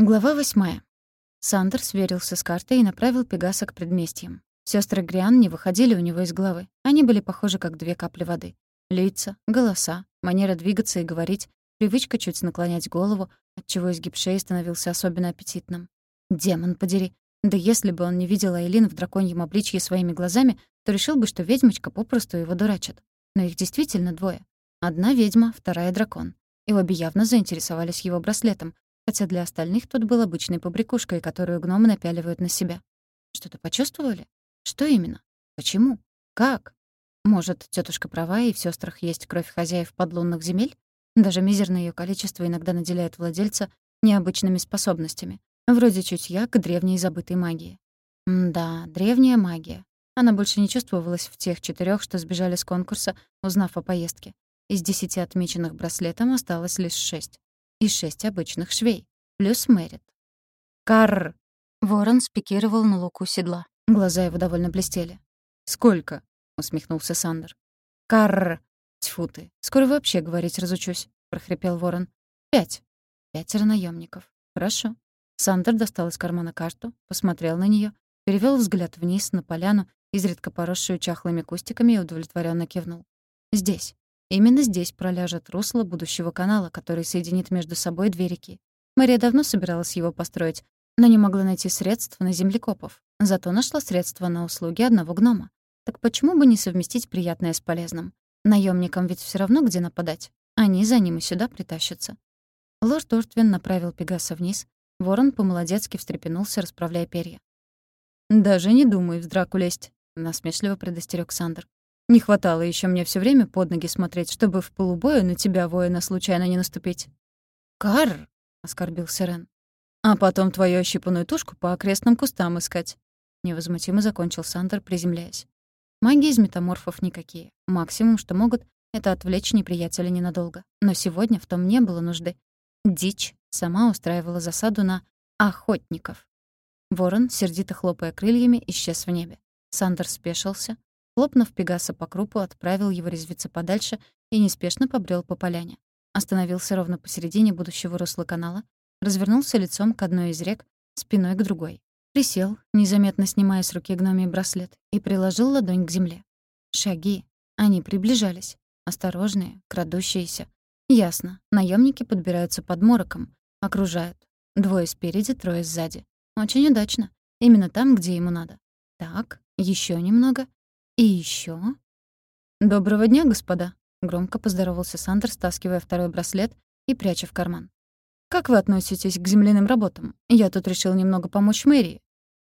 Глава восьмая. Сандер сверился с картой и направил Пегаса к предместьям. Сестры Гриан не выходили у него из головы. Они были похожи как две капли воды. Лица, голоса, манера двигаться и говорить, привычка чуть наклонять голову, отчего изгиб шеи становился особенно аппетитным. Демон подери. Да если бы он не видел Айлин в драконьем обличье своими глазами, то решил бы, что ведьмочка попросту его дурачит. Но их действительно двое. Одна ведьма, вторая дракон. И обе явно заинтересовались его браслетом, хотя для остальных тот был обычной побрякушкой, которую гномы напяливают на себя. Что-то почувствовали? Что именно? Почему? Как? Может, тетушка права, и в сестрах есть кровь хозяев подлунных земель? Даже мизерное ее количество иногда наделяет владельца необычными способностями, вроде чутья к древней забытой магии. Да, древняя магия. Она больше не чувствовалась в тех четырех, что сбежали с конкурса, узнав о поездке. Из десяти отмеченных браслетом осталось лишь шесть и шесть обычных швей, плюс Мэрит. «Карр!» Ворон спикировал на луку седла. Глаза его довольно блестели. «Сколько?» — усмехнулся Сандер. «Карр!» «Тьфу ты, скоро вообще говорить разучусь», — прохрипел ворон. «Пять». «Пятеро наемников. Хорошо». Сандер достал из кармана карту, посмотрел на нее, перевел взгляд вниз на поляну, изредка поросшую чахлыми кустиками, и удовлетворенно кивнул. «Здесь. Именно здесь проляжет русло будущего канала, который соединит между собой две реки. Мария давно собиралась его построить, но не могла найти средств на землекопов. Зато нашла средства на услуги одного гнома. Так почему бы не совместить приятное с полезным? Наемникам ведь все равно где нападать. Они за ним и сюда притащатся. Лорд Ортвин направил Пегаса вниз. Ворон по-молодецки встрепенулся, расправляя перья. «Даже не думай в драку лезть», — насмешливо предостерег Сандер. Не хватало еще мне все время под ноги смотреть, чтобы в полубою на тебя, воина, случайно не наступить. «Карр!» — оскорбился Рен. «А потом твою ощипанную тушку по окрестным кустам искать». Невозмутимо закончил Сандер, приземляясь. Маги из метаморфов никакие. Максимум, что могут, это отвлечь неприятеля ненадолго. Но сегодня в том не было нужды. Дичь сама устраивала засаду на охотников. Ворон, сердито хлопая крыльями, исчез в небе. Сандер спешился, Хлопнув Пегаса по крупу, отправил его резвиться подальше и неспешно побрел по поляне. Остановился ровно посередине будущего русла канала, развернулся лицом к одной из рек, спиной к другой. Присел, незаметно снимая с руки гномий браслет, и приложил ладонь к земле. Шаги. Они приближались. Осторожные, крадущиеся. Ясно. Наемники подбираются под мороком. Окружают. Двое спереди, трое сзади. Очень удачно. Именно там, где ему надо. Так, еще немного. «И еще? «Доброго дня, господа», — громко поздоровался Сандер, стаскивая второй браслет и пряча в карман. «Как вы относитесь к земляным работам? Я тут решил немного помочь мэрии».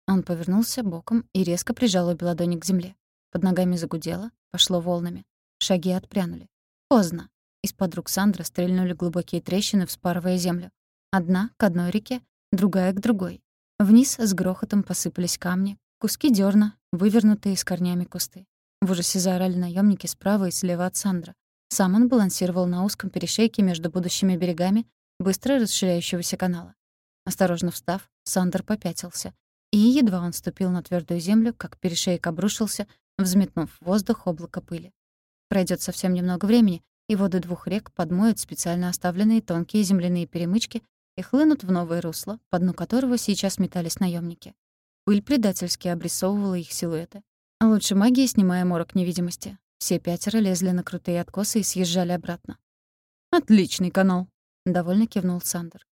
Он повернулся боком и резко прижал обе ладони к земле. Под ногами загудело, пошло волнами. Шаги отпрянули. Поздно. Из-под рук Сандра стрельнули глубокие трещины, вспарывая землю. Одна к одной реке, другая к другой. Вниз с грохотом посыпались камни, Куски дерна, вывернутые с корнями кусты. В ужасе заорали наемники справа и слева от Сандра. Сам он балансировал на узком перешейке между будущими берегами быстро расширяющегося канала. Осторожно встав, Сандер попятился. И едва он ступил на твердую землю, как перешейк обрушился, взметнув в воздух облако пыли. Пройдет совсем немного времени, и воды двух рек подмоют специально оставленные тонкие земляные перемычки и хлынут в новое русло, по дну которого сейчас метались наемники. Пыль предательски обрисовывала их силуэты. А лучше магия, снимая морок невидимости. Все пятеро лезли на крутые откосы и съезжали обратно. «Отличный канал», — довольно кивнул Сандер.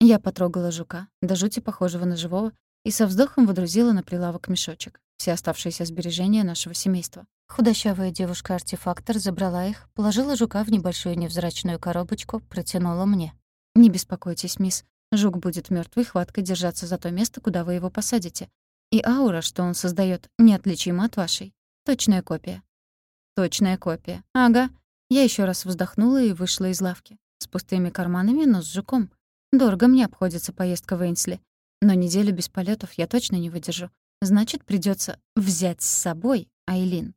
Я потрогала жука, до жути похожего на живого, и со вздохом водрузила на прилавок мешочек. Все оставшиеся сбережения нашего семейства. Худощавая девушка-артефактор забрала их, положила жука в небольшую невзрачную коробочку, протянула мне. «Не беспокойтесь, мисс. Жук будет мертвой хваткой держаться за то место, куда вы его посадите. И аура, что он создает, неотличима от вашей. Точная копия. Точная копия. Ага. Я еще раз вздохнула и вышла из лавки. С пустыми карманами, но с жуком. Дорого мне обходится поездка в Эйнсли. Но неделю без полетов я точно не выдержу. Значит, придется взять с собой Айлин.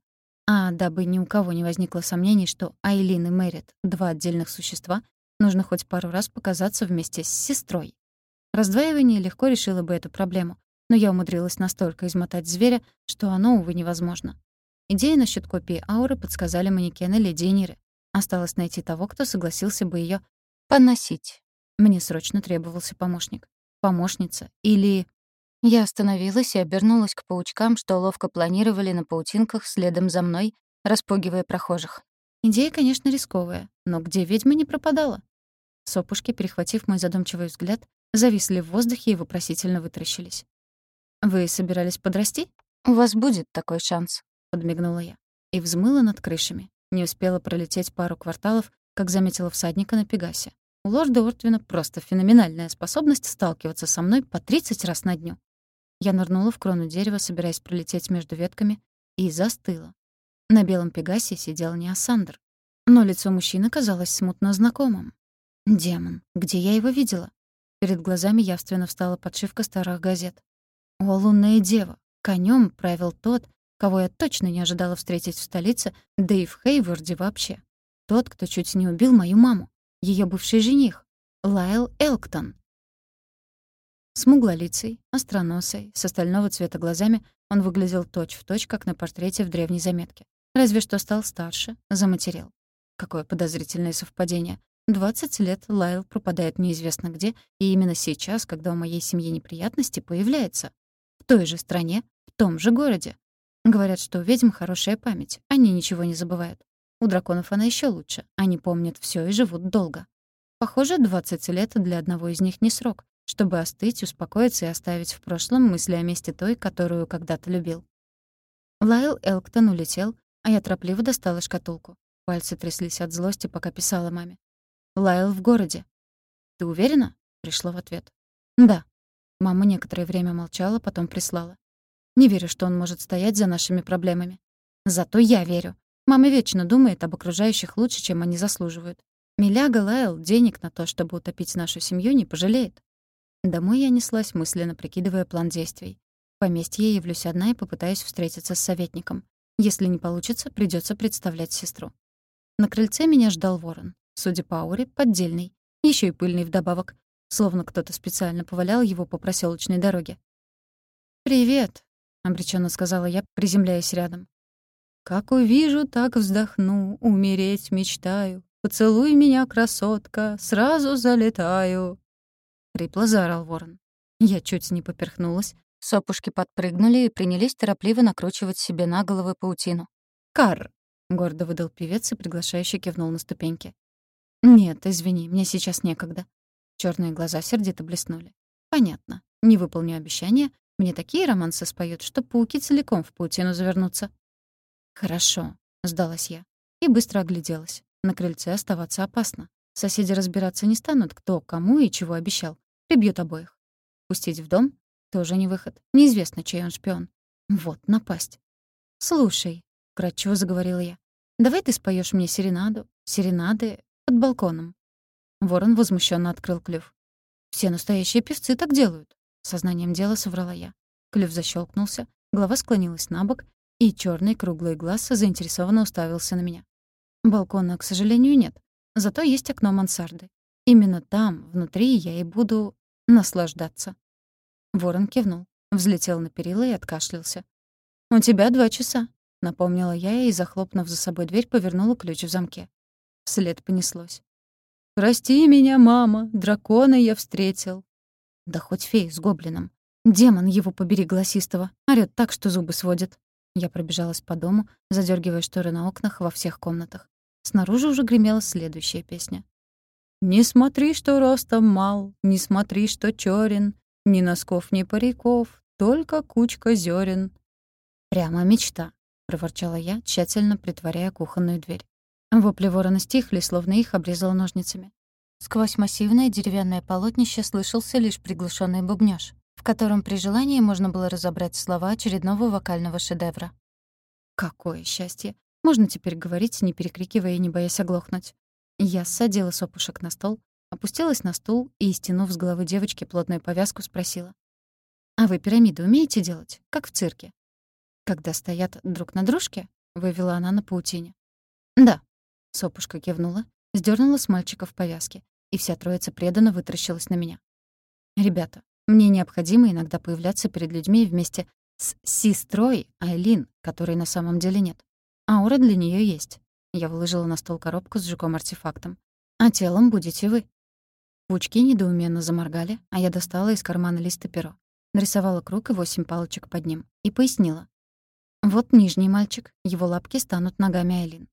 А дабы ни у кого не возникло сомнений, что Айлин и Мэрит — два отдельных существа, Нужно хоть пару раз показаться вместе с сестрой. Раздваивание легко решило бы эту проблему, но я умудрилась настолько измотать зверя, что оно, увы, невозможно. Идеи насчет копии ауры подсказали манекены леди Эниры. Осталось найти того, кто согласился бы ее поносить. Мне срочно требовался помощник. Помощница или... Я остановилась и обернулась к паучкам, что ловко планировали на паутинках следом за мной, распугивая прохожих. Идея, конечно, рисковая, но где ведьма не пропадала? Сопушки, перехватив мой задумчивый взгляд, зависли в воздухе и вопросительно вытаращились. «Вы собирались подрасти? У вас будет такой шанс», — подмигнула я. И взмыла над крышами. Не успела пролететь пару кварталов, как заметила всадника на Пегасе. У лорда Ортвина просто феноменальная способность сталкиваться со мной по 30 раз на дню. Я нырнула в крону дерева, собираясь пролететь между ветками, и застыла. На белом Пегасе сидел не Ассандр, но лицо мужчины казалось смутно знакомым. Демон, где я его видела? Перед глазами явственно встала подшивка старых газет. О, лунная дева! Конем правил тот, кого я точно не ожидала встретить в столице, да и в Хейворде вообще. Тот, кто чуть не убил мою маму. ее бывший жених. Лайл Элктон. Смуглолицый, остроносый, с остального цвета глазами он выглядел точь-в-точь, точь, как на портрете в древней заметке. Разве что стал старше, заматерел. Какое подозрительное совпадение. 20 лет Лайл пропадает неизвестно где, и именно сейчас, когда у моей семьи неприятности, появляется. В той же стране, в том же городе. Говорят, что у ведьм хорошая память, они ничего не забывают. У драконов она еще лучше, они помнят все и живут долго. Похоже, 20 лет для одного из них не срок, чтобы остыть, успокоиться и оставить в прошлом мысли о месте той, которую когда-то любил. Лайл Элктон улетел, а я торопливо достала шкатулку. Пальцы тряслись от злости, пока писала маме. Лайл в городе. «Ты уверена?» — пришло в ответ. «Да». Мама некоторое время молчала, потом прислала. «Не верю, что он может стоять за нашими проблемами. Зато я верю. Мама вечно думает об окружающих лучше, чем они заслуживают. Миляга Лайл денег на то, чтобы утопить нашу семью, не пожалеет». Домой я неслась, мысленно прикидывая план действий. В поместье явлюсь одна и попытаюсь встретиться с советником. Если не получится, придется представлять сестру. На крыльце меня ждал ворон. Судя по ауре, поддельный. Еще и пыльный вдобавок. Словно кто-то специально повалял его по проселочной дороге. «Привет», — обреченно сказала я, приземляясь рядом. «Как увижу, так вздохну, умереть мечтаю. Поцелуй меня, красотка, сразу залетаю». Хрипло заорал ворон. Я чуть не поперхнулась. Сопушки подпрыгнули и принялись торопливо накручивать себе на головы паутину. «Карр!» — гордо выдал певец и приглашающе кивнул на ступеньки. «Нет, извини, мне сейчас некогда». Черные глаза сердито блеснули. «Понятно. Не выполню обещания. Мне такие романсы споют, что пауки целиком в паутину завернутся». «Хорошо», — сдалась я. И быстро огляделась. На крыльце оставаться опасно. Соседи разбираться не станут, кто кому и чего обещал. Прибьют обоих. Пустить в дом — тоже не выход. Неизвестно, чей он шпион. Вот напасть. «Слушай», — кратчево заговорила я, — «давай ты споешь мне серенаду. Серенады под балконом. Ворон возмущенно открыл клюв. «Все настоящие певцы так делают», — сознанием дела соврала я. Клюв защелкнулся, голова склонилась на бок, и черный круглый глаз заинтересованно уставился на меня. Балкона, к сожалению, нет. Зато есть окно мансарды. Именно там, внутри, я и буду наслаждаться. Ворон кивнул, взлетел на перила и откашлялся. «У тебя два часа», — напомнила я и, захлопнув за собой дверь, повернула ключ в замке. Вслед понеслось. «Прости меня, мама, дракона я встретил». Да хоть фей с гоблином. Демон его побери голосистого. Орёт так, что зубы сводит. Я пробежалась по дому, задергивая шторы на окнах во всех комнатах. Снаружи уже гремела следующая песня. «Не смотри, что ростом мал, не смотри, что чёрен, ни носков, ни париков, только кучка зерен. «Прямо мечта», — проворчала я, тщательно притворяя кухонную дверь. Вопли ворона стихли, словно их обрезало ножницами. Сквозь массивное деревянное полотнище слышался лишь приглушенный бубнёж, в котором при желании можно было разобрать слова очередного вокального шедевра. Какое счастье! Можно теперь говорить, не перекрикивая и не боясь оглохнуть. Я ссадила сопушек на стол, опустилась на стул и, стянув с головы девочки плотную повязку, спросила. «А вы пирамиды умеете делать, как в цирке?» «Когда стоят друг на дружке?» — вывела она на паутине. «Да», Сопушка кивнула, сдернула с мальчиков повязки, и вся троица преданно вытаращилась на меня. «Ребята, мне необходимо иногда появляться перед людьми вместе с сестрой Айлин, которой на самом деле нет. Аура для нее есть. Я выложила на стол коробку с жуком-артефактом. А телом будете вы. Паучки недоуменно заморгали, а я достала из кармана лист и перо. Нарисовала круг и восемь палочек под ним. И пояснила. Вот нижний мальчик, его лапки станут ногами Айлин.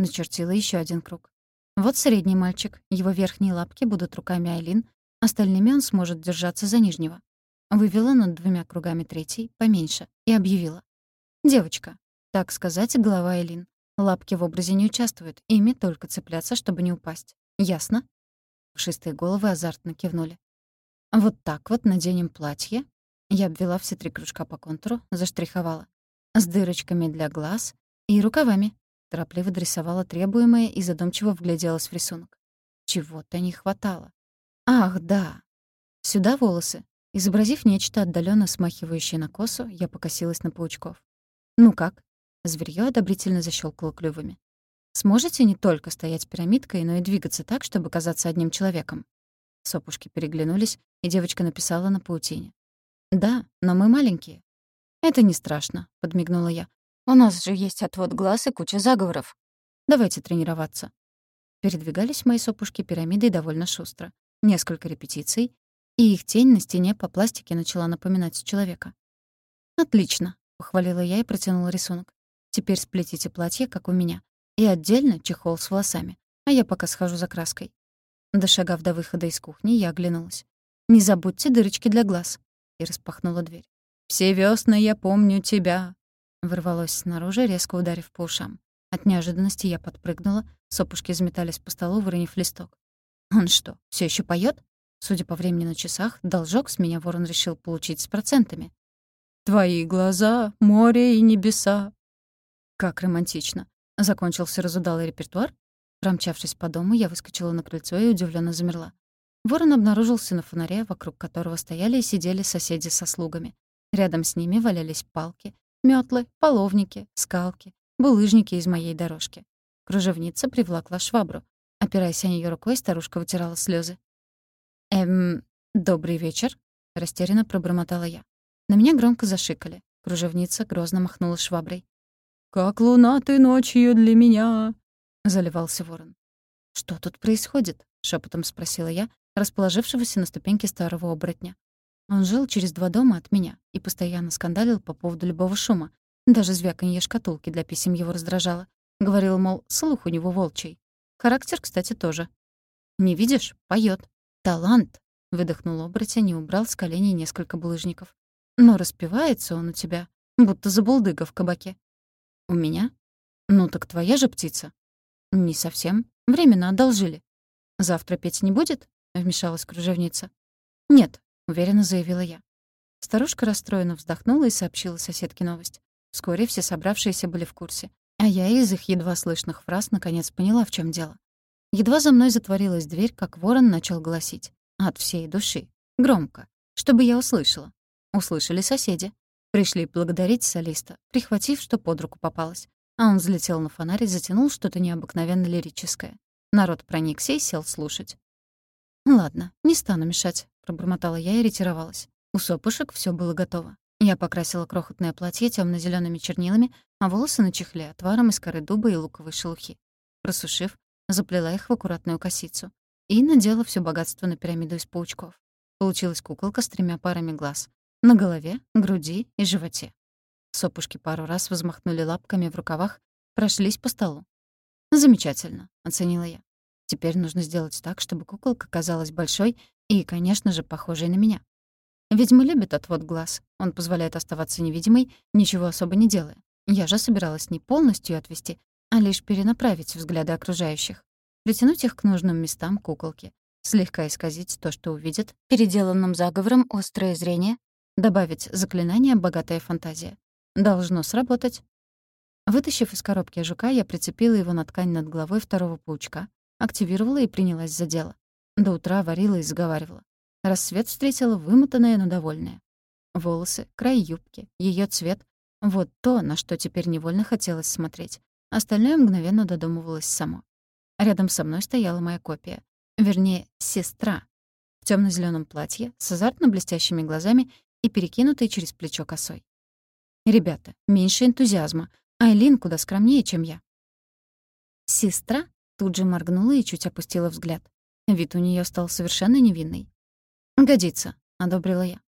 Начертила еще один круг. Вот средний мальчик, его верхние лапки будут руками Айлин, остальными он сможет держаться за нижнего. Вывела над двумя кругами третий, поменьше, и объявила. «Девочка, так сказать, голова Айлин. Лапки в образе не участвуют, ими только цепляться, чтобы не упасть. Ясно?» Пушистые головы азартно кивнули. «Вот так вот наденем платье». Я обвела все три кружка по контуру, заштриховала. С дырочками для глаз и рукавами. Торопливо дорисовала требуемое и задумчиво вгляделась в рисунок. Чего-то не хватало. Ах, да. Сюда волосы. Изобразив нечто отдаленно смахивающее на косу, я покосилась на паучков. «Ну как?» Зверьё одобрительно защелкало клювами. Сможете не только стоять пирамидкой, но и двигаться так, чтобы казаться одним человеком?» Сопушки переглянулись, и девочка написала на паутине. «Да, но мы маленькие». «Это не страшно», — подмигнула я. «У нас же есть отвод глаз и куча заговоров. Давайте тренироваться». Передвигались мои сопушки пирамидой довольно шустро. Несколько репетиций, и их тень на стене по пластике начала напоминать человека. «Отлично», — похвалила я и протянула рисунок. «Теперь сплетите платье, как у меня. И отдельно чехол с волосами. А я пока схожу за краской. Дошагав до выхода из кухни, я оглянулась. «Не забудьте дырочки для глаз». И распахнула дверь. «Все весны я помню тебя», — ворвалось снаружи, резко ударив по ушам. От неожиданности я подпрыгнула, сопушки заметались по столу, выронив листок. «Он что, все еще поет? Судя по времени на часах, должок с меня ворон решил получить с процентами. «Твои глаза, море и небеса». Как романтично. Закончился разудалый репертуар? Промчавшись по дому, я выскочила на крыльцо и удивленно замерла. Ворон обнаружился на фонаре, вокруг которого стояли и сидели соседи со слугами. Рядом с ними валялись палки, метлы, половники, скалки, булыжники из моей дорожки. Кружевница привлекла швабру. Опираясь о нее рукой, старушка вытирала слезы. «Эм, добрый вечер», — растерянно пробормотала я. На меня громко зашикали. Кружевница грозно махнула шваброй. «Как луна ты ночью для меня!» — заливался ворон. «Что тут происходит?» — шепотом спросила я, расположившегося на ступеньке старого оборотня. Он жил через два дома от меня и постоянно скандалил по поводу любого шума. Даже звяканье шкатулки для писем его раздражало. Говорил, мол, слух у него волчий. Характер, кстати, тоже. «Не видишь? поет. Талант!» — выдохнул оборотень и убрал с коленей несколько булыжников. «Но распевается он у тебя, будто забулдыга в кабаке. «У меня? Ну так твоя же птица». «Не совсем. Временно одолжили». «Завтра петь не будет?» — вмешалась кружевница. «Нет», — уверенно заявила я. Старушка расстроенно вздохнула и сообщила соседке новость. Вскоре все собравшиеся были в курсе, а я из их едва слышных фраз наконец поняла, в чем дело. Едва за мной затворилась дверь, как ворон начал голосить. От всей души. Громко. Чтобы я услышала. Услышали соседи. Пришли благодарить солиста, прихватив, что под руку попалось. А он взлетел на фонарь и затянул что-то необыкновенно лирическое. Народ проникся и сел слушать. «Ладно, не стану мешать», — пробормотала я и ретировалась. У сопушек все было готово. Я покрасила крохотное платье темно зелеными чернилами, а волосы на чехле отваром из коры дуба и луковой шелухи. Просушив, заплела их в аккуратную косицу и надела все богатство на пирамиду из паучков. Получилась куколка с тремя парами глаз. На голове, груди и животе. Сопушки пару раз взмахнули лапками в рукавах, прошлись по столу. «Замечательно», — оценила я. «Теперь нужно сделать так, чтобы куколка казалась большой и, конечно же, похожей на меня. Ведьмы любят отвод глаз. Он позволяет оставаться невидимой, ничего особо не делая. Я же собиралась не полностью отвести, а лишь перенаправить взгляды окружающих. Притянуть их к нужным местам куколки. Слегка исказить то, что увидят, переделанным заговором острое зрение Добавить заклинание «Богатая фантазия». Должно сработать. Вытащив из коробки жука, я прицепила его на ткань над головой второго паучка, активировала и принялась за дело. До утра варила и заговаривала. Рассвет встретила вымотанная, но довольная. Волосы, край юбки, ее цвет — вот то, на что теперь невольно хотелось смотреть. Остальное мгновенно додумывалось само. Рядом со мной стояла моя копия. Вернее, сестра. В темно зеленом платье, с азартно блестящими глазами и перекинутой через плечо косой. «Ребята, меньше энтузиазма. Айлин куда скромнее, чем я». Сестра тут же моргнула и чуть опустила взгляд. Вид у нее стал совершенно невинный. «Годится», — одобрила я.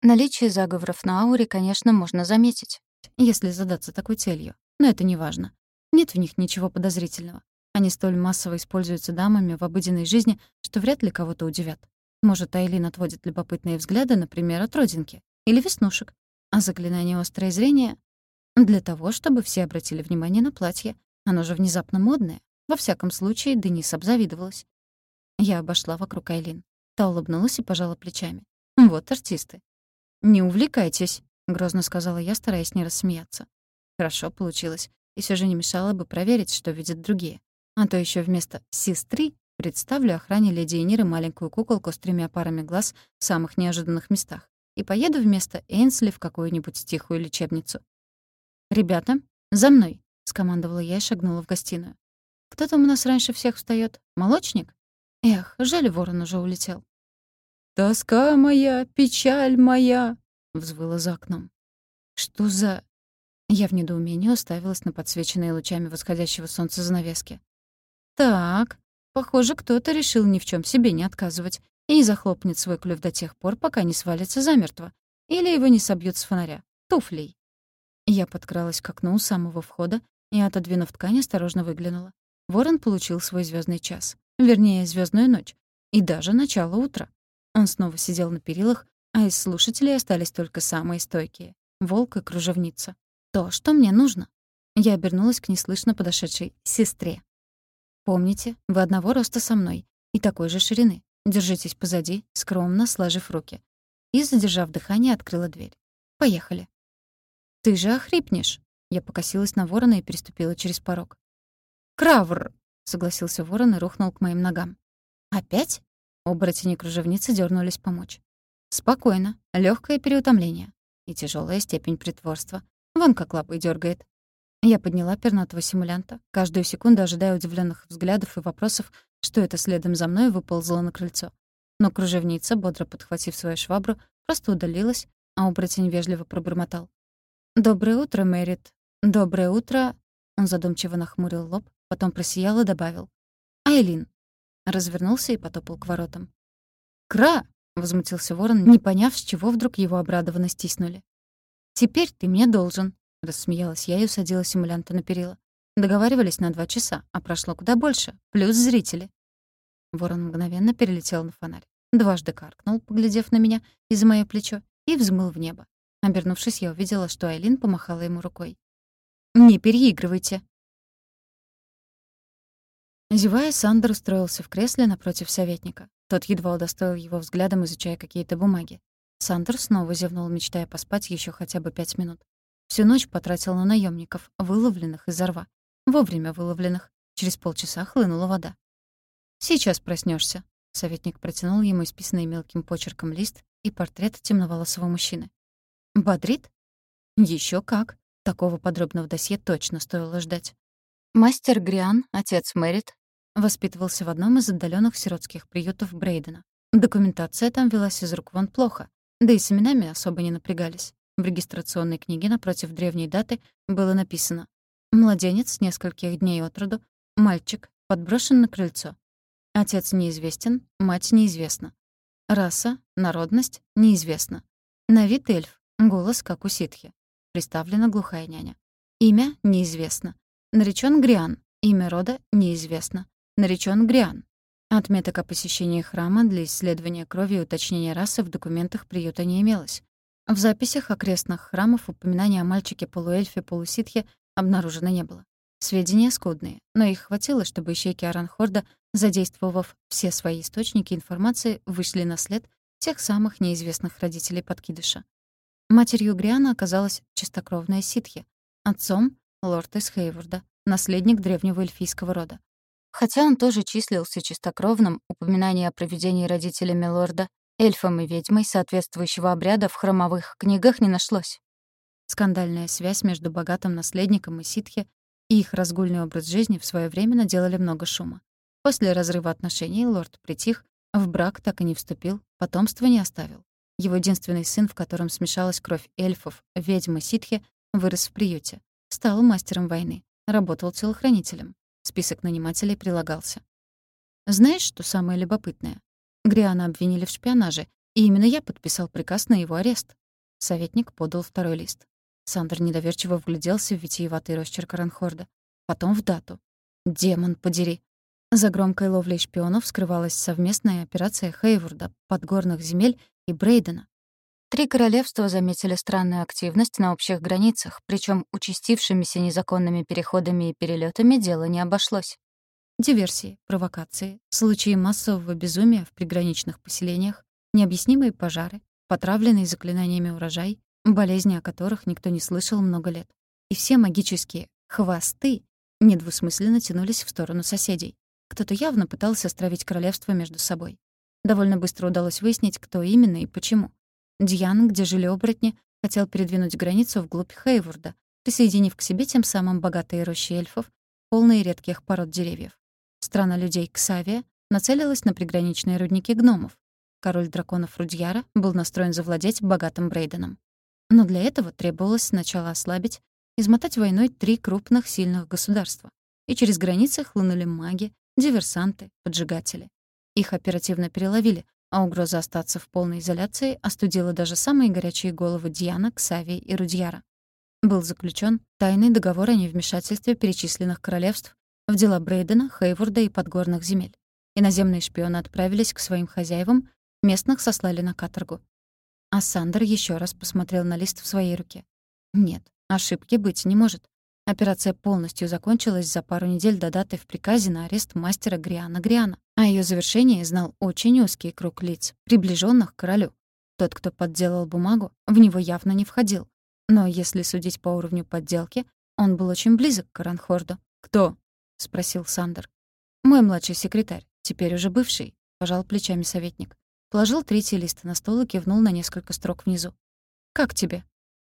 Наличие заговоров на ауре, конечно, можно заметить, если задаться такой целью, но это не важно. Нет в них ничего подозрительного. Они столь массово используются дамами в обыденной жизни, что вряд ли кого-то удивят. Может, Айлин отводит любопытные взгляды, например, от родинки или веснушек, а заклинание «Острое зрение» — для того, чтобы все обратили внимание на платье. Оно же внезапно модное. Во всяком случае, Денис обзавидовалась. Я обошла вокруг Айлин. Та улыбнулась и пожала плечами. «Вот артисты». «Не увлекайтесь», — грозно сказала я, стараясь не рассмеяться. Хорошо получилось. И все же не мешало бы проверить, что видят другие. А то еще вместо «сестры» представлю охране леди Эниры маленькую куколку с тремя парами глаз в самых неожиданных местах и поеду вместо Эйнсли в какую-нибудь тихую лечебницу. «Ребята, за мной!» — скомандовала я и шагнула в гостиную. «Кто там у нас раньше всех встает? Молочник? Эх, жаль, ворон уже улетел». «Тоска моя, печаль моя!» — взвыла за окном. «Что за...» Я в недоумении уставилась на подсвеченные лучами восходящего солнца занавески. Так, похоже, кто-то решил ни в чем себе не отказывать и не захлопнет свой клюв до тех пор, пока не свалится замертво. Или его не собьют с фонаря. Туфлей. Я подкралась к окну у самого входа и, отодвинув ткань, осторожно выглянула. Ворон получил свой звездный час. Вернее, звездную ночь. И даже начало утра. Он снова сидел на перилах, а из слушателей остались только самые стойкие — волк и кружевница. То, что мне нужно. Я обернулась к неслышно подошедшей сестре. Помните, вы одного роста со мной и такой же ширины. Держитесь позади, скромно сложив руки. И, задержав дыхание, открыла дверь. Поехали. Ты же охрипнешь. Я покосилась на ворона и переступила через порог. «Кравр!» — согласился ворон и рухнул к моим ногам. «Опять?» — оборотени кружевницы дернулись помочь. «Спокойно. легкое переутомление. И тяжелая степень притворства. Вон как лапой дергает. Я подняла пернатого симулянта, каждую секунду ожидая удивленных взглядов и вопросов, что это следом за мной выползло на крыльцо. Но кружевница, бодро подхватив свою швабру, просто удалилась, а оборотень вежливо пробормотал. «Доброе утро, Мэрит. Доброе утро...» Он задумчиво нахмурил лоб, потом просиял и добавил. «Айлин». Развернулся и потопал к воротам. «Кра!» — возмутился ворон, не поняв, с чего вдруг его обрадованно стиснули. «Теперь ты мне должен», — рассмеялась я и усадила симулянта на перила. «Договаривались на два часа, а прошло куда больше. Плюс зрители». Ворон мгновенно перелетел на фонарь. Дважды каркнул, поглядев на меня из-за моё плечо, и взмыл в небо. Обернувшись, я увидела, что Айлин помахала ему рукой. «Не переигрывайте!» Зевая, Сандер устроился в кресле напротив советника. Тот едва удостоил его взглядом, изучая какие-то бумаги. Сандер снова зевнул, мечтая поспать еще хотя бы пять минут. Всю ночь потратил на наемников, выловленных из рва. Вовремя выловленных. Через полчаса хлынула вода. «Сейчас проснешься. Советник протянул ему исписанный мелким почерком лист и портрет темноволосого мужчины. «Бодрит?» Еще как. Такого подробного досье точно стоило ждать. Мастер Гриан, отец Мэрит, воспитывался в одном из отдаленных сиротских приютов Брейдена. Документация там велась из рук вон плохо, да и с именами особо не напрягались. В регистрационной книге напротив древней даты было написано «Младенец нескольких дней от роду, мальчик, подброшен на крыльцо. Отец неизвестен, мать неизвестна. Раса, народность неизвестна. На вид эльф, голос как у ситхи. Представлена глухая няня. Имя неизвестно. Наречен Гриан, имя рода неизвестно. Наречен Гриан. Отметок о посещении храма для исследования крови и уточнения расы в документах приюта не имелось. В записях окрестных храмов упоминания о мальчике-полуэльфе полуситхе обнаружено не было. Сведения скудные, но их хватило, чтобы ищейки Аранхорда, задействовав все свои источники информации, вышли на след тех самых неизвестных родителей подкидыша. Матерью Гриана оказалась чистокровная ситхи, отцом — лорд из Хейворда, наследник древнего эльфийского рода. Хотя он тоже числился чистокровным, упоминание о проведении родителями лорда Эльфом и ведьмой соответствующего обряда в хромовых книгах не нашлось. Скандальная связь между богатым наследником и ситхи и их разгульный образ жизни в свое время наделали много шума. После разрыва отношений лорд притих, в брак так и не вступил, потомства не оставил. Его единственный сын, в котором смешалась кровь эльфов, ведьмы ситхи, вырос в приюте. Стал мастером войны. Работал телохранителем. Список нанимателей прилагался. Знаешь, что самое любопытное? Гриана обвинили в шпионаже, и именно я подписал приказ на его арест. Советник подал второй лист. Сандер недоверчиво вгляделся в витиеватый росчерк Ранхорда. Потом в дату. Демон подери. За громкой ловлей шпионов скрывалась совместная операция Хейворда, подгорных земель и Брейдена. Три королевства заметили странную активность на общих границах, причем участившимися незаконными переходами и перелетами дело не обошлось. Диверсии, провокации, случаи массового безумия в приграничных поселениях, необъяснимые пожары, потравленные заклинаниями урожай, болезни о которых никто не слышал много лет. И все магические «хвосты» недвусмысленно тянулись в сторону соседей. Кто-то явно пытался стравить королевство между собой. Довольно быстро удалось выяснить, кто именно и почему. Дьян, где жили оборотни, хотел передвинуть границу вглубь Хейворда, присоединив к себе тем самым богатые рощи эльфов, полные редких пород деревьев. Страна людей Ксавия нацелилась на приграничные рудники гномов. Король драконов Рудьяра был настроен завладеть богатым Брейденом. Но для этого требовалось сначала ослабить, измотать войной три крупных сильных государства. И через границы хлынули маги, диверсанты, поджигатели. Их оперативно переловили, а угроза остаться в полной изоляции остудила даже самые горячие головы Диана, Ксавии и Рудьяра. Был заключен тайный договор о невмешательстве перечисленных королевств в дела Брейдена, Хейворда и подгорных земель. Иноземные шпионы отправились к своим хозяевам, местных сослали на каторгу. А Сандер еще раз посмотрел на лист в своей руке. Нет, ошибки быть не может. Операция полностью закончилась за пару недель до даты в приказе на арест мастера Гриана Гриана. а ее завершение знал очень узкий круг лиц, приближенных к королю. Тот, кто подделал бумагу, в него явно не входил. Но если судить по уровню подделки, он был очень близок к Ранхорду. «Кто?» — спросил Сандер. «Мой младший секретарь, теперь уже бывший», — пожал плечами советник. Положил третий лист на стол и кивнул на несколько строк внизу. «Как тебе?»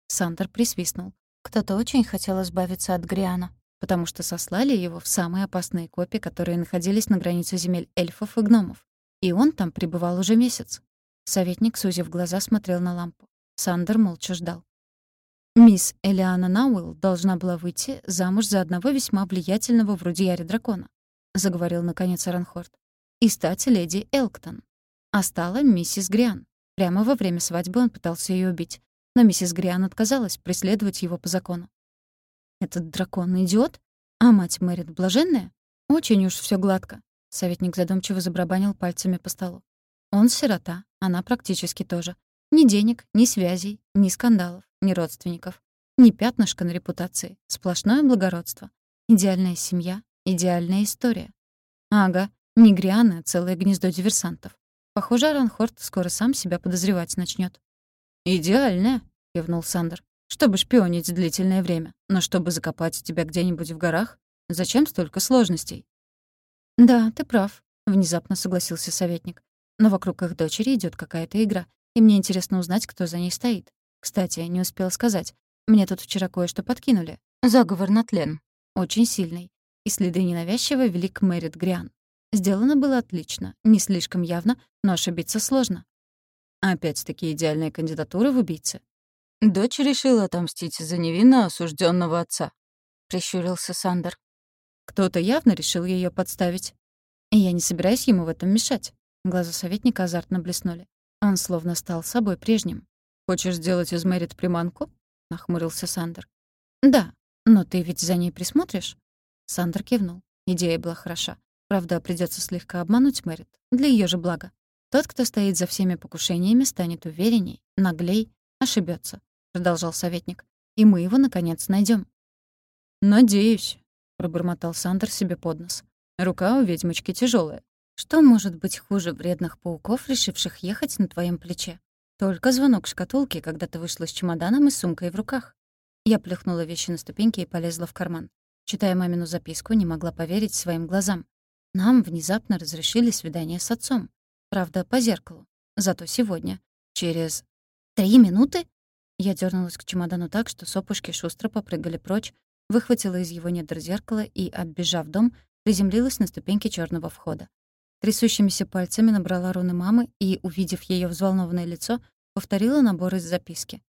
Сандер присвистнул. Кто-то очень хотел избавиться от Гриана, потому что сослали его в самые опасные копии, которые находились на границе земель эльфов и гномов. И он там пребывал уже месяц. Советник, сузив глаза, смотрел на лампу. Сандер молча ждал. Мисс Элиана Науэлл должна была выйти замуж за одного весьма влиятельного в Рудияре дракона, заговорил наконец Аранхорд, и стать леди Элктон. А стала миссис Гриан. Прямо во время свадьбы он пытался ее убить, но миссис Гриан отказалась преследовать его по закону. «Этот дракон идиот? А мать Мэрит блаженная? Очень уж все гладко». Советник задумчиво забрабанил пальцами по столу. «Он сирота, она практически тоже. Ни денег, ни связей, ни скандалов, ни родственников. Ни пятнышка на репутации, сплошное благородство. Идеальная семья, идеальная история. Ага, не Грианы, а целое гнездо диверсантов. Похоже, Аранхорд скоро сам себя подозревать начнет. «Идеальная», — кивнул Сандер. «Чтобы шпионить длительное время, но чтобы закопать тебя где-нибудь в горах, зачем столько сложностей?» «Да, ты прав», — внезапно согласился советник. «Но вокруг их дочери идет какая-то игра, и мне интересно узнать, кто за ней стоит. Кстати, не успел сказать. Мне тут вчера кое-что подкинули. Заговор на тлен. Очень сильный. И следы ненавязчиво вели к Мэрит Гриан. Сделано было отлично, не слишком явно, но ошибиться сложно. Опять-таки идеальная кандидатура в убийце. Дочь решила отомстить за невинно осужденного отца. Прищурился Сандер. Кто-то явно решил ее подставить. И я не собираюсь ему в этом мешать. Глаза советника азартно блеснули. Он словно стал собой прежним. «Хочешь сделать из Мэрит приманку?» — нахмурился Сандер. «Да, но ты ведь за ней присмотришь?» Сандер кивнул. Идея была хороша. Правда, придется слегка обмануть Мэрит. Для ее же блага. Тот, кто стоит за всеми покушениями, станет уверенней, наглей, ошибется, продолжал советник. И мы его, наконец, найдем. «Надеюсь», — пробормотал Сандер себе под нос. «Рука у ведьмочки тяжелая. Что может быть хуже вредных пауков, решивших ехать на твоем плече? Только звонок шкатулки, когда ты вышла с чемоданом и сумкой в руках. Я плюхнула вещи на ступеньки и полезла в карман. Читая мамину записку, не могла поверить своим глазам. Нам внезапно разрешили свидание с отцом. Правда, по зеркалу. Зато сегодня. Через... Три минуты? Я дернулась к чемодану так, что сопушки шустро попрыгали прочь, выхватила из его недр зеркало и, оббежав дом, приземлилась на ступеньки черного входа. Трясущимися пальцами набрала руны мамы и, увидев ее взволнованное лицо, повторила набор из записки.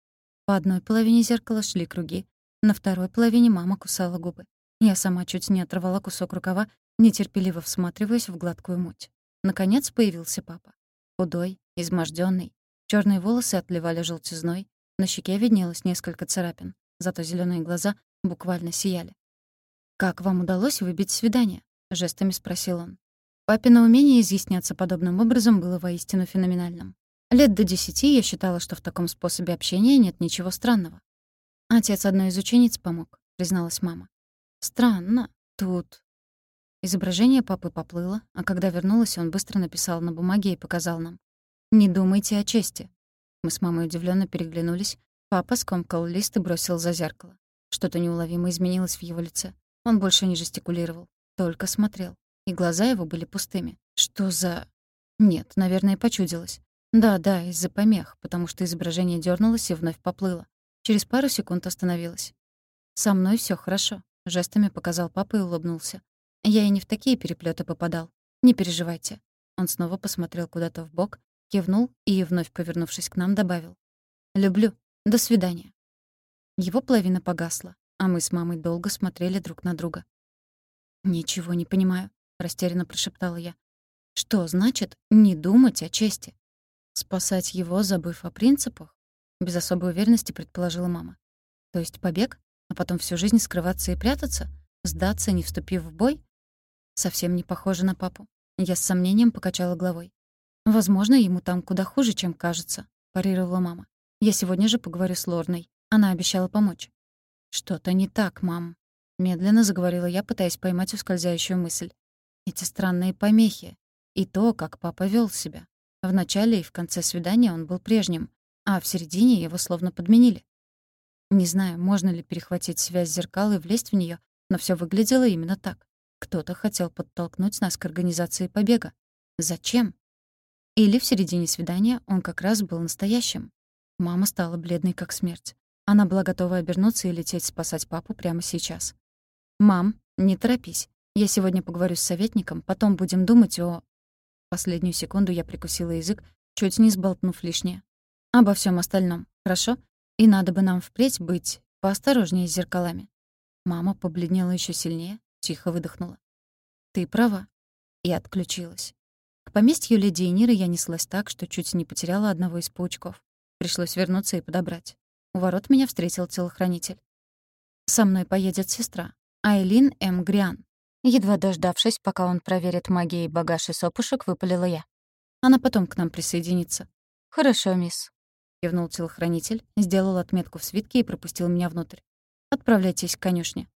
По одной половине зеркала шли круги, на второй половине мама кусала губы. Я сама чуть не оторвала кусок рукава нетерпеливо всматриваясь в гладкую муть. Наконец появился папа. Худой, измождённый. Чёрные волосы отливали желтизной, на щеке виднелось несколько царапин, зато зелёные глаза буквально сияли. «Как вам удалось выбить свидание?» — жестами спросил он. Папино умение изъясняться подобным образом было воистину феноменальным. Лет до десяти я считала, что в таком способе общения нет ничего странного. «Отец одной из учениц помог», — призналась мама. «Странно. Тут...» Изображение папы поплыло, а когда вернулась, он быстро написал на бумаге и показал нам. «Не думайте о чести». Мы с мамой удивленно переглянулись. Папа скомкал лист и бросил за зеркало. Что-то неуловимо изменилось в его лице. Он больше не жестикулировал, только смотрел и глаза его были пустыми. Что за... Нет, наверное, почудилось. Да-да, из-за помех, потому что изображение дернулось и вновь поплыло. Через пару секунд остановилось. «Со мной все хорошо», — жестами показал папа и улыбнулся. «Я и не в такие переплеты попадал. Не переживайте». Он снова посмотрел куда-то в бок, кивнул и, вновь повернувшись к нам, добавил. «Люблю. До свидания». Его половина погасла, а мы с мамой долго смотрели друг на друга. «Ничего не понимаю», — растерянно прошептала я. «Что значит не думать о чести?» «Спасать его, забыв о принципах?» — без особой уверенности предположила мама. «То есть побег? А потом всю жизнь скрываться и прятаться? Сдаться, не вступив в бой?» Совсем не похоже на папу. Я с сомнением покачала головой. «Возможно, ему там куда хуже, чем кажется», — парировала мама. «Я сегодня же поговорю с Лорной. Она обещала помочь». «Что-то не так, мам», — медленно заговорила я, пытаясь поймать ускользающую мысль. Эти странные помехи. И то, как папа вел себя. В начале и в конце свидания он был прежним, а в середине его словно подменили. Не знаю, можно ли перехватить связь зеркал и влезть в нее, но все выглядело именно так. Кто-то хотел подтолкнуть нас к организации побега. Зачем? Или в середине свидания он как раз был настоящим. Мама стала бледной как смерть. Она была готова обернуться и лететь спасать папу прямо сейчас. «Мам, не торопись. Я сегодня поговорю с советником, потом будем думать о...» Последнюю секунду я прикусила язык, чуть не сболтнув лишнее. «Обо всем остальном, хорошо? И надо бы нам впредь быть поосторожнее с зеркалами». Мама побледнела еще сильнее, тихо выдохнула. «Ты права». И отключилась. К поместью леди Эниры я неслась так, что чуть не потеряла одного из паучков. Пришлось вернуться и подобрать. У ворот меня встретил телохранитель. «Со мной поедет сестра, Айлин М. Гриан. Едва дождавшись, пока он проверит магией багаж и сопушек, выпалила я. Она потом к нам присоединится. «Хорошо, мисс», — кивнул телохранитель, сделал отметку в свитке и пропустил меня внутрь. «Отправляйтесь к конюшне».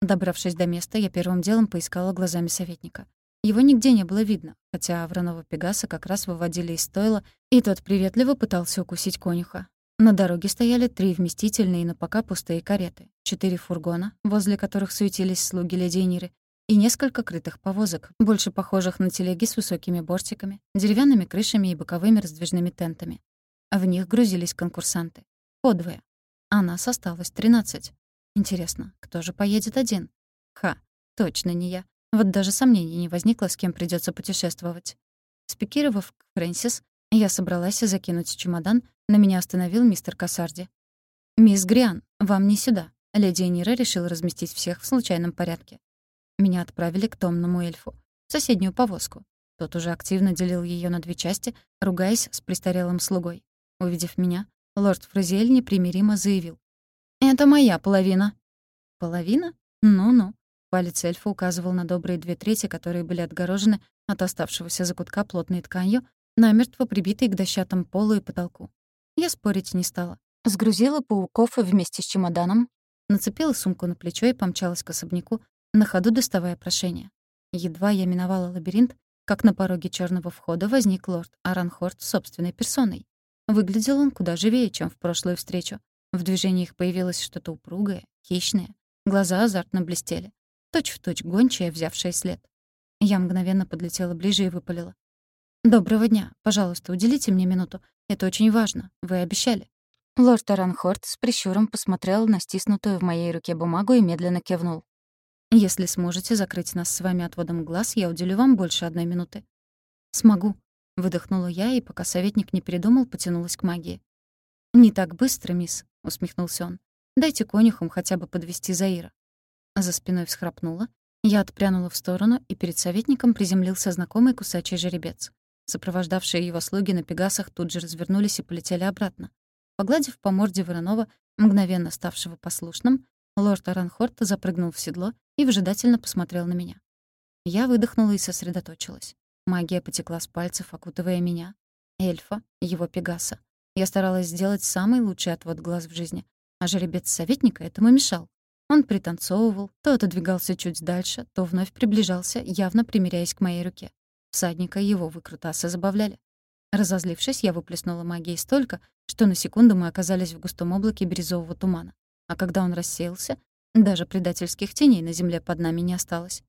Добравшись до места, я первым делом поискала глазами советника. Его нигде не было видно, хотя Авронова Пегаса как раз выводили из стойла, и тот приветливо пытался укусить конюха. На дороге стояли три вместительные, но пока пустые кареты, четыре фургона, возле которых суетились слуги леди Эниры, и несколько крытых повозок, больше похожих на телеги с высокими бортиками, деревянными крышами и боковыми раздвижными тентами. В них грузились конкурсанты. Подвое. А нас осталось 13. Интересно, кто же поедет один? Ха, точно не я. Вот даже сомнений не возникло, с кем придется путешествовать. Спикировав к Фрэнсис, я собралась закинуть чемодан, но меня остановил мистер Кассарди. «Мисс Гриан, вам не сюда». Леди Энира решила разместить всех в случайном порядке. Меня отправили к томному эльфу. В соседнюю повозку. Тот уже активно делил ее на две части, ругаясь с престарелым слугой. Увидев меня, лорд Фразиэль непримиримо заявил. «Это моя половина». «Половина? Ну-ну». Палец эльфа указывал на добрые две трети, которые были отгорожены от оставшегося закутка плотной тканью, намертво прибитой к дощатому полу и потолку. Я спорить не стала. Сгрузила пауков вместе с чемоданом, нацепила сумку на плечо и помчалась к особняку, на ходу доставая прошение. Едва я миновала лабиринт, как на пороге черного входа возник лорд Аранхорд собственной персоной. Выглядел он куда живее, чем в прошлую встречу. В движениях появилось что-то упругое, хищное. Глаза азартно блестели. Точь-в-точь гончая, взявшая след. Я мгновенно подлетела ближе и выпалила. «Доброго дня. Пожалуйста, уделите мне минуту. Это очень важно. Вы обещали». Лорд Аранхорд с прищуром посмотрел на стиснутую в моей руке бумагу и медленно кивнул. Если сможете закрыть нас с вами отводом глаз, я уделю вам больше одной минуты». «Смогу», — выдохнула я, и пока советник не передумал, потянулась к магии. «Не так быстро, мисс», — усмехнулся он. «Дайте конюхам хотя бы подвести Заира». За спиной всхрапнула, Я отпрянула в сторону, и перед советником приземлился знакомый кусачий жеребец. Сопровождавшие его слуги на пегасах тут же развернулись и полетели обратно. Погладив по морде Воронова, мгновенно ставшего послушным, лорд Аранхорт запрыгнул в седло и выжидательно посмотрел на меня. Я выдохнула и сосредоточилась. Магия потекла с пальцев, окутывая меня, эльфа, его пегаса. Я старалась сделать самый лучший отвод глаз в жизни, а жеребец советника этому мешал. Он пританцовывал, то отодвигался чуть дальше, то вновь приближался, явно примиряясь к моей руке. Всадника его выкрутасы забавляли. Разозлившись, я выплеснула магией столько, что на секунду мы оказались в густом облаке бирюзового тумана. А когда он рассеялся, даже предательских теней на земле под нами не осталось.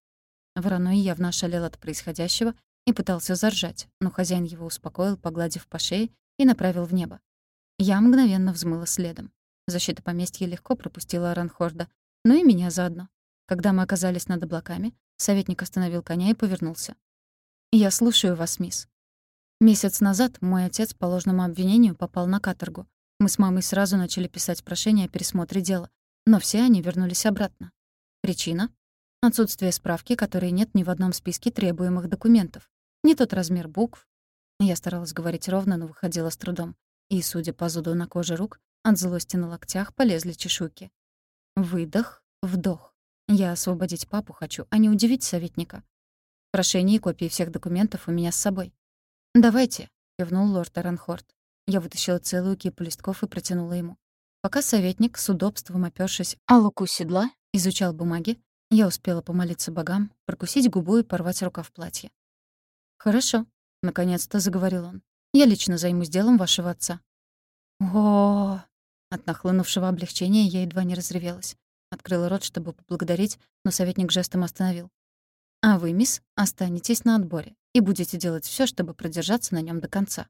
Вороной явно ошалел от происходящего и пытался заржать, но хозяин его успокоил, погладив по шее и направил в небо. Я мгновенно взмыла следом. Защита поместья легко пропустила Аранхорда, ну и меня заодно. Когда мы оказались над облаками, советник остановил коня и повернулся. «Я слушаю вас, мисс». Месяц назад мой отец по ложному обвинению попал на каторгу. Мы с мамой сразу начали писать прошение о пересмотре дела, но все они вернулись обратно. Причина? Отсутствие справки, которой нет ни в одном списке требуемых документов. Не тот размер букв. Я старалась говорить ровно, но выходила с трудом. И, судя по зуду на коже рук, от злости на локтях полезли чешуйки. Выдох, вдох. Я освободить папу хочу, а не удивить советника. Прошение и копии всех документов у меня с собой. «Давайте», — кивнул лорд Аранхорд. Я вытащила целую кипу листков и протянула ему. Пока советник, с удобством опёршись о луку седла, изучал бумаги, я успела помолиться богам, прокусить губу и порвать рукав платья. «Хорошо», — наконец-то заговорил он. «Я лично займусь делом вашего отца». О, от нахлынувшего облегчения я едва не разревелась. Открыла рот, чтобы поблагодарить, но советник жестом остановил. «А вы, мисс, останетесь на отборе и будете делать все, чтобы продержаться на нем до конца».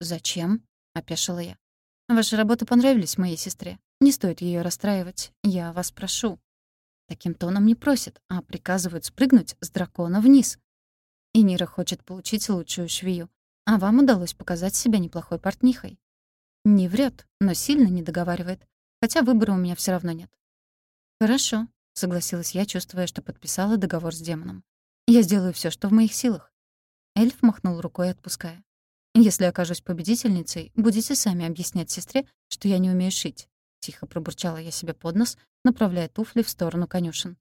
«Зачем?» — опешила я. «Ваши работы понравились моей сестре. Не стоит ее расстраивать. Я вас прошу». Таким тоном не просят, а приказывают спрыгнуть с дракона вниз. И Нира хочет получить лучшую швею. А вам удалось показать себя неплохой портнихой. Не врет, но сильно не договаривает. Хотя выбора у меня все равно нет. Хорошо, согласилась я, чувствуя, что подписала договор с демоном. Я сделаю все, что в моих силах. Эльф махнул рукой, отпуская. Если окажусь победительницей, будете сами объяснять сестре, что я не умею шить. Тихо пробурчала я себе под нос, направляя туфли в сторону конюшен.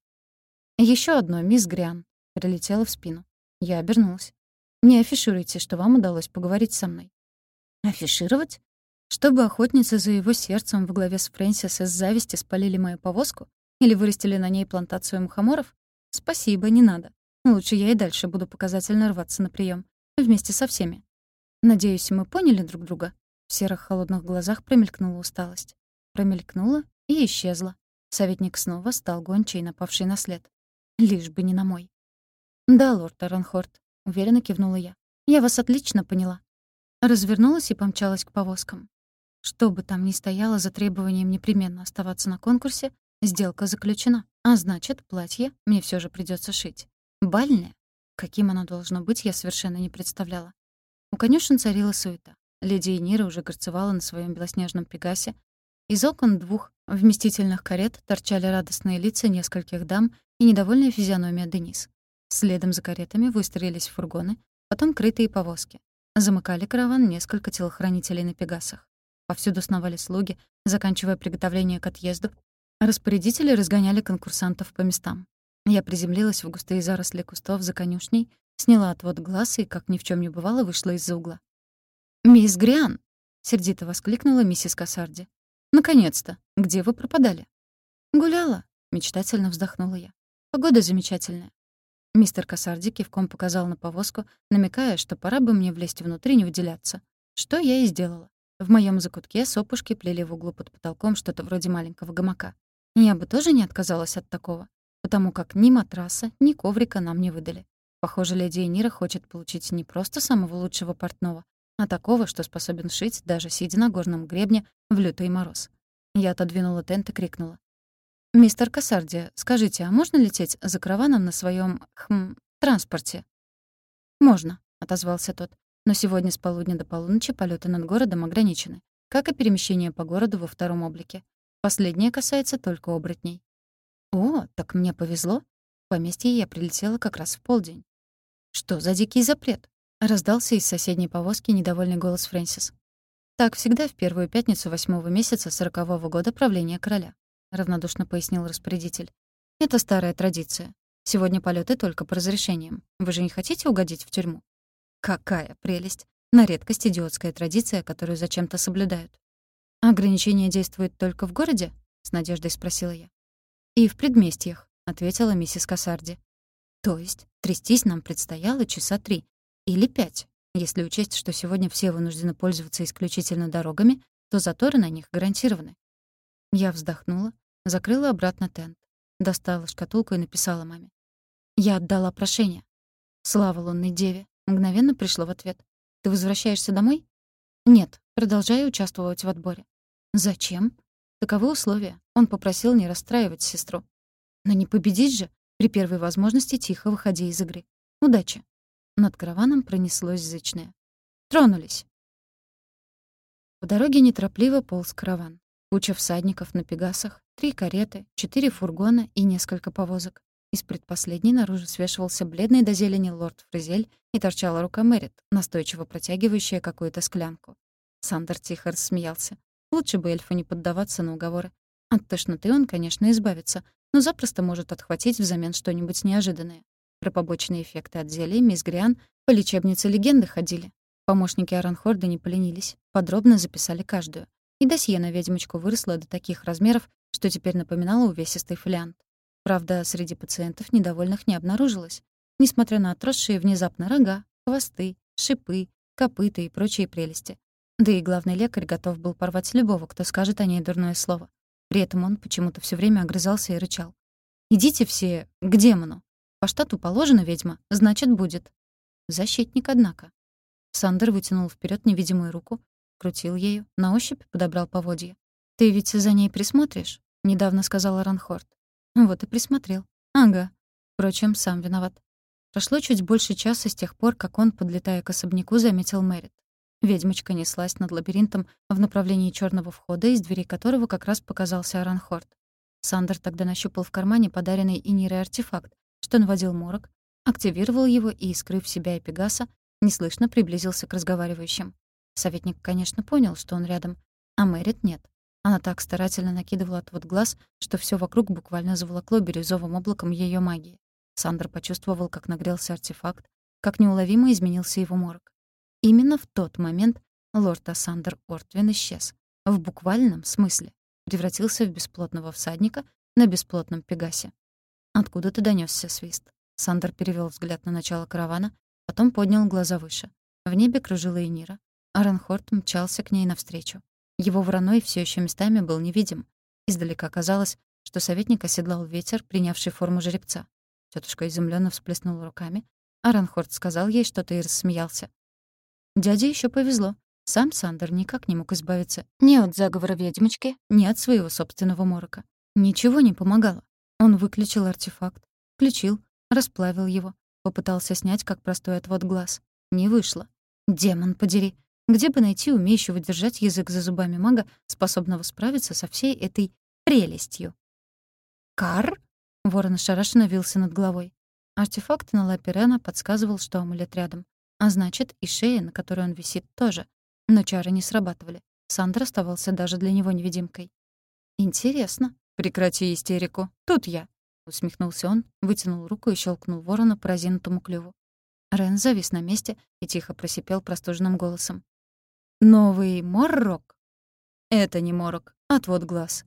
Еще одно, мисс Гриан, прилетело в спину. Я обернулась. Не афишируйте, что вам удалось поговорить со мной. Афишировать? Чтобы охотницы за его сердцем во главе с Фрэнсис из зависти спалили мою повозку или вырастили на ней плантацию мухоморов? Спасибо, не надо. Лучше я и дальше буду показательно рваться на прием Вместе со всеми. Надеюсь, мы поняли друг друга? В серых холодных глазах промелькнула усталость. Промелькнула и исчезла. Советник снова стал гончей, напавшей на след. Лишь бы не на мой. «Да, лорд Аронхорд», — уверенно кивнула я. «Я вас отлично поняла». Развернулась и помчалась к повозкам. Что бы там ни стояло за требованием непременно оставаться на конкурсе, сделка заключена. А значит, платье мне все же придется шить. Бальное? Каким оно должно быть, я совершенно не представляла. У конюшен царила суета. Леди Энира уже горцевала на своем белоснежном пегасе. Из окон двух вместительных карет торчали радостные лица нескольких дам и недовольная физиономия Денис. Следом за каретами выстроились фургоны, потом крытые повозки. Замыкали караван несколько телохранителей на пегасах. Повсюду сновали слуги, заканчивая приготовление к отъезду. Распорядители разгоняли конкурсантов по местам. Я приземлилась в густые заросли кустов за конюшней, сняла отвод глаз и, как ни в чем не бывало, вышла из-за угла. «Мисс Гриан!» — сердито воскликнула миссис Кассарди. «Наконец-то! Где вы пропадали?» «Гуляла», — мечтательно вздохнула я. «Погода замечательная». Мистер Кассарди кивком показал на повозку, намекая, что пора бы мне влезть внутрь и не выделяться. Что я и сделала. В моем закутке сопушки плели в углу под потолком что-то вроде маленького гамака. Я бы тоже не отказалась от такого, потому как ни матраса, ни коврика нам не выдали. Похоже, леди Энира хочет получить не просто самого лучшего портного, а такого, что способен шить, даже сидя на горном гребне в лютый мороз. Я отодвинула тент и крикнула. «Мистер Кассарди, скажите, а можно лететь за караваном на своем хм, транспорте?» «Можно», — отозвался тот. Но сегодня с полудня до полуночи полеты над городом ограничены, как и перемещение по городу во втором облике. Последнее касается только оборотней. «О, так мне повезло!» поместье я прилетела как раз в полдень. «Что за дикий запрет?» — раздался из соседней повозки недовольный голос Фрэнсис. «Так всегда в первую пятницу восьмого месяца сорокового года правления короля», — равнодушно пояснил распорядитель. «Это старая традиция. Сегодня полеты только по разрешениям. Вы же не хотите угодить в тюрьму?» «Какая прелесть! На редкость идиотская традиция, которую зачем-то соблюдают». «Ограничения действуют только в городе?» — с надеждой спросила я. «И в предместьях», — ответила миссис Кассарди. «То есть трястись нам предстояло часа три. Или пять. Если учесть, что сегодня все вынуждены пользоваться исключительно дорогами, то заторы на них гарантированы». Я вздохнула, закрыла обратно тент, достала шкатулку и написала маме. «Я отдала прошение». «Слава лунной деве!» Мгновенно пришло в ответ. «Ты возвращаешься домой?» «Нет, продолжаю участвовать в отборе». «Зачем?» Таковы условия. Он попросил не расстраивать сестру. Но не победить же. При первой возможности тихо выходи из игры. Удачи. Над караваном пронеслось зычное. Тронулись. По дороге неторопливо полз караван. Куча всадников на пегасах, три кареты, четыре фургона и несколько повозок. Из предпоследней наружу свешивался бледный до зелени лорд Фризель и торчала рука Мэрит, настойчиво протягивающая какую-то склянку. Сандер тихо рассмеялся. Лучше бы эльфу не поддаваться на уговоры. От тошноты он, конечно, избавится, но запросто может отхватить взамен что-нибудь неожиданное. Про побочные эффекты от зелий мисс Гриан по лечебнице легенды ходили. Помощники Аранхорда не поленились, подробно записали каждую. И досье на ведьмочку выросло до таких размеров, что теперь напоминало увесистый фолиант. Правда, среди пациентов недовольных не обнаружилось. Несмотря на отросшие внезапно рога, хвосты, шипы, копыта и прочие прелести. Да и главный лекарь готов был порвать любого, кто скажет о ней дурное слово. При этом он почему-то все время огрызался и рычал. «Идите все к демону. По штату положена ведьма, значит, будет». Защитник, однако. Сандер вытянул вперед невидимую руку, крутил ею, на ощупь подобрал поводья. «Ты ведь за ней присмотришь?» — недавно сказала Ранхорд. Вот и присмотрел. Ага. Впрочем, сам виноват. Прошло чуть больше часа с тех пор, как он, подлетая к особняку, заметил Мэрит. Ведьмочка неслась над лабиринтом в направлении черного входа, из двери которого как раз показался Аранхорд. Сандер тогда нащупал в кармане подаренный Инирой артефакт, что наводил морок, активировал его и, скрыв себя и Пегаса, неслышно приблизился к разговаривающим. Советник, конечно, понял, что он рядом, а Мэрит нет. Она так старательно накидывала отвод глаз, что все вокруг буквально заволокло бирюзовым облаком ее магии. Сандер почувствовал, как нагрелся артефакт, как неуловимо изменился его морок. Именно в тот момент лорд Ассандер Ортвин исчез. В буквальном смысле. Превратился в бесплотного всадника на бесплотном пегасе. Откуда-то донёсся свист. Сандер перевёл взгляд на начало каравана, потом поднял глаза выше. В небе кружила Энира. Аранхорд мчался к ней навстречу. Его вороной всё ещё местами был невидим. Издалека казалось, что советник оседлал ветер, принявший форму жеребца. Тётушка изумлённо всплеснула руками. Аранхорд сказал ей что-то и рассмеялся. Дяде еще повезло. Сам Сандер никак не мог избавиться ни от заговора ведьмочки, ни от своего собственного морока. Ничего не помогало. Он выключил артефакт, включил, расплавил его, попытался снять как простой отвод глаз. Не вышло. Демон подери. Где бы найти умеющего держать язык за зубами мага, способного справиться со всей этой прелестью? «Кар?» — ворон ошарашенно вился над головой. Артефакт на лапе Рена подсказывал, что амулет рядом. А значит, и шея, на которой он висит, тоже. Но чары не срабатывали. Сандер оставался даже для него невидимкой. «Интересно. Прекрати истерику. Тут я». Усмехнулся он, вытянул руку и щелкнул ворона по разинутому клюву. Рен завис на месте и тихо просипел простуженным голосом. «Новый моррок?» «Это не морок, отвод глаз».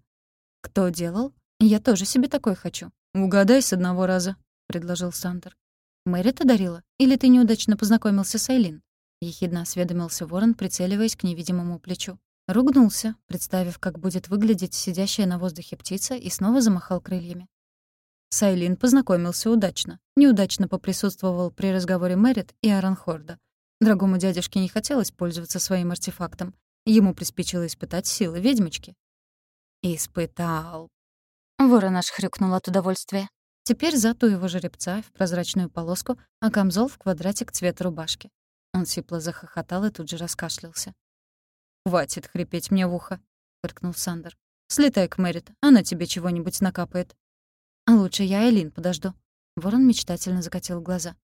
«Кто делал? Я тоже себе такой хочу. Угадай с одного раза», — предложил Сандер. «Мэрит одарила? Или ты неудачно познакомился с Айлин?» Ехидно осведомился ворон, прицеливаясь к невидимому плечу. Ругнулся, представив, как будет выглядеть сидящая на воздухе птица, и снова замахал крыльями. Сайлин познакомился удачно. Неудачно поприсутствовал при разговоре Мэрит и Аранхорда. Дорогому дядюшке не хотелось пользоваться своим артефактом. Ему приспичило испытать силы ведьмочки. «Испытал». Ворон аж хрюкнул от удовольствия. Теперь зад его жеребца в прозрачную полоску, а камзол в квадратик цвета рубашки. Он сипло захохотал и тут же раскашлялся. «Хватит хрипеть мне в ухо», — фыркнул Сандер. «Слетай к Мэрит, она тебе чего-нибудь накапает». «А лучше я Элин подожду». Ворон мечтательно закатил глаза.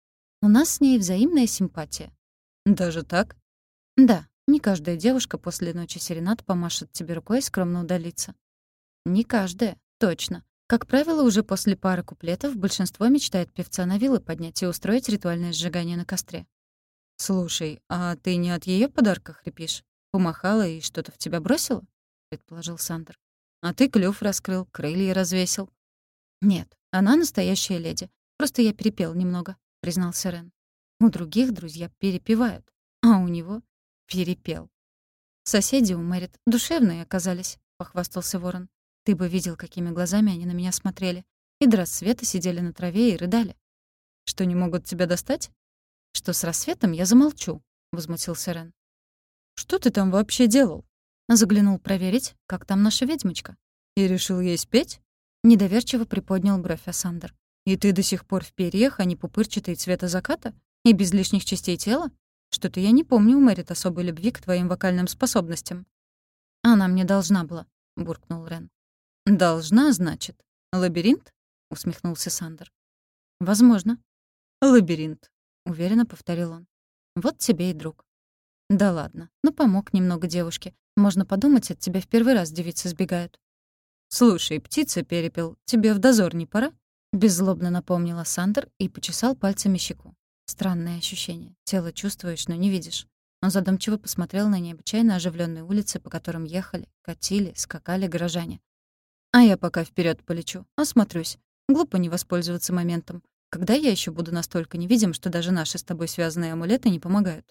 «У нас с ней взаимная симпатия». «Даже так?» «Да, не каждая девушка после ночи серенад помашет тебе рукой и скромно удалится». «Не каждая, точно. Как правило, уже после пары куплетов большинство мечтает певца на вилы поднять и устроить ритуальное сжигание на костре. «Слушай, а ты не от ее подарка хрипишь? Помахала и что-то в тебя бросила?» — предположил Сандер. «А ты клюв раскрыл, крылья развесил». «Нет, она настоящая леди. Просто я перепел немного», — признался Рен. «У других друзья перепевают, а у него перепел». «Соседи у Мэрит душевные оказались», — похвастался Ворон. Ты бы видел, какими глазами они на меня смотрели. И до рассвета сидели на траве и рыдали. Что, не могут тебя достать? Что с рассветом я замолчу, — возмутился Рен. Что ты там вообще делал? Заглянул проверить, как там наша ведьмочка. И решил ей спеть? Недоверчиво приподнял бровь Асандр. И ты до сих пор в перьях, а не пупырчатый цвета заката? И без лишних частей тела? Что-то я не помню у Мэрит особой любви к твоим вокальным способностям. Она мне должна была, буркнул Рен. «Должна, значит. Лабиринт?» — усмехнулся Сандер. «Возможно». «Лабиринт», — уверенно повторил он. «Вот тебе и друг». «Да ладно, ну помог немного девушке. Можно подумать, от тебя в первый раз девицы сбегают». «Слушай, птица перепел, тебе в дозор не пора?» Беззлобно напомнила Сандер и почесал пальцами щеку. Странное ощущение. Тело чувствуешь, но не видишь. Он задумчиво посмотрел на необычайно оживленные улицы, по которым ехали, катили, скакали горожане. А я пока вперед полечу, осмотрюсь. Глупо не воспользоваться моментом. Когда я еще буду настолько невидим, что даже наши с тобой связанные амулеты не помогают?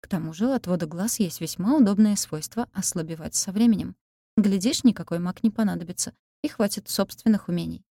К тому же у отвода глаз есть весьма удобное свойство ослабевать со временем. Глядишь, никакой маг не понадобится, и хватит собственных умений.